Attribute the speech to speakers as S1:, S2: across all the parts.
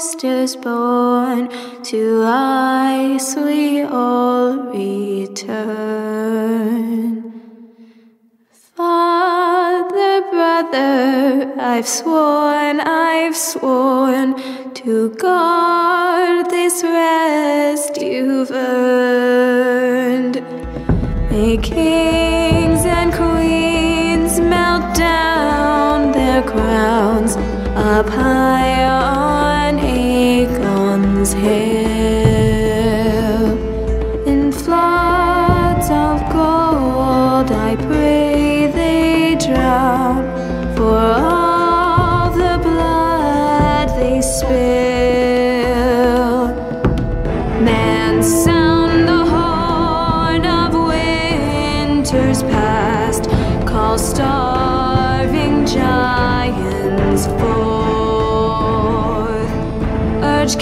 S1: monsters born, to ice we all return. Father, brother, I've sworn, I've sworn to guard this rest you've earned. May kings and queens melt down their crowns up high In floods of gold, I pray they drown. For all the blood they spill. Man, sound the horn of winter's past, call starving giants forth, urge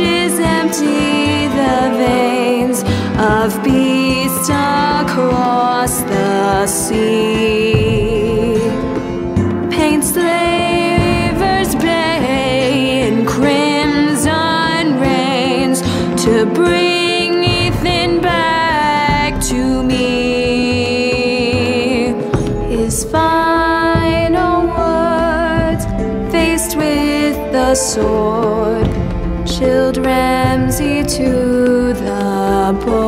S1: mages empty the veins of beasts across the sea. Paint slavers bay in crimson rains to bring Ethan back to me. His final words, faced with the sword, chilled Ramsay to the bone.